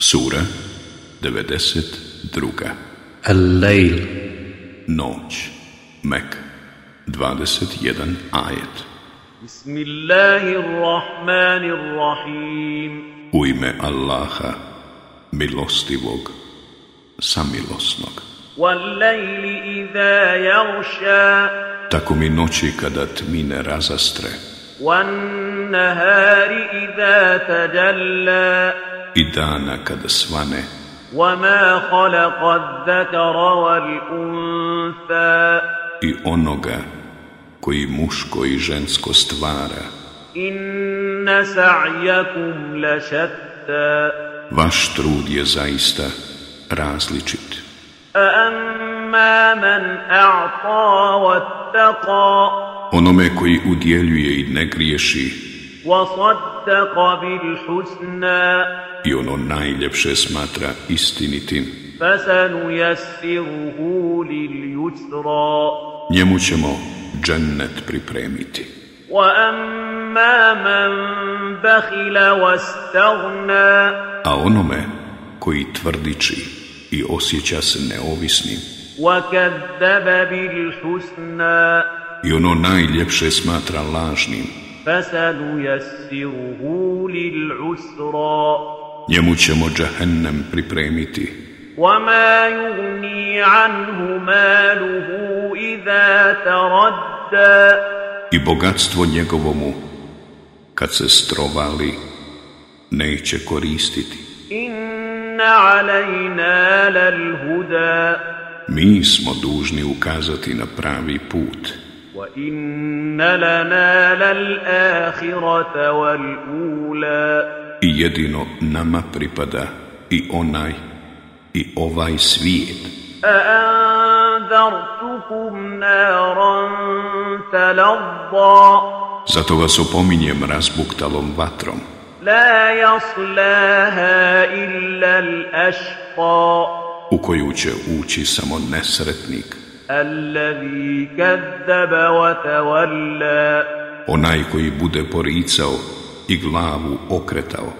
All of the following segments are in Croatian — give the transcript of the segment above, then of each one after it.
Sura 92. Al-Layl. Noć. Mek. 21 ajet. Bismillahirrahmanirrahim. U ime Allaha milostivog samilosnog. Wal-layli idha yaghsha. Tako mi noći kada tmine razastre. Wan-nahari idha tajalla i dana kada svane. I onoga koji muško i žensko stvara. Vaš trud je zaista različit. Onome koji udjeljuje i ne griješi, i ono najljepše smatra istinitim. Njemu ćemo džennet pripremiti. A onome koji tvrdiči i osjeća se neovisnim. i ono najljepše smatra lažnim. فسنيسره للعسرى njemu ćemo džehennem pripremiti وما يغني عنه ماله إذا تردى i bogatstvo njegovomu kad se strovali neće koristiti إن علينا للهدى mi smo dužni ukazati na pravi put وإن لنا للآخرة والأولى i jedino nama pripada i onaj i ovaj svijet أأنذرتكم نارا تلظى zato vas opominjem razbuktalom vatrom لا يصلاها إلا الأشقى u koju će ući samo nesretnik الذي كذب وتولى Onaj koji bude poricao i glavu okretao.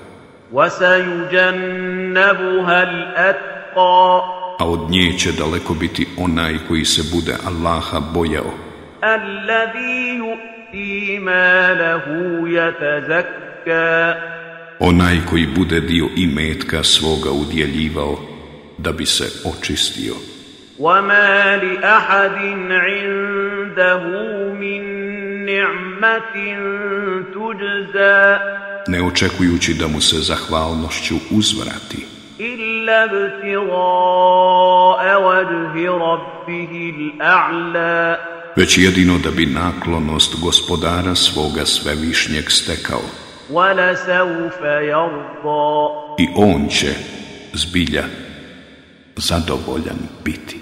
A od nje će daleko biti onaj koji se bude Allaha bojao. Onaj koji bude dio imetka svoga udjeljivao da bi se očistio. وما لأحد عنده من نعمة تجزى ne očekujući da mu se zahvalnošću uzvrati إلا ابتغاء وجه ربه الأعلى već jedino da bi naklonost gospodara svoga svevišnjeg stekao ولسوف يرضى i on će zbilja zadovoljan biti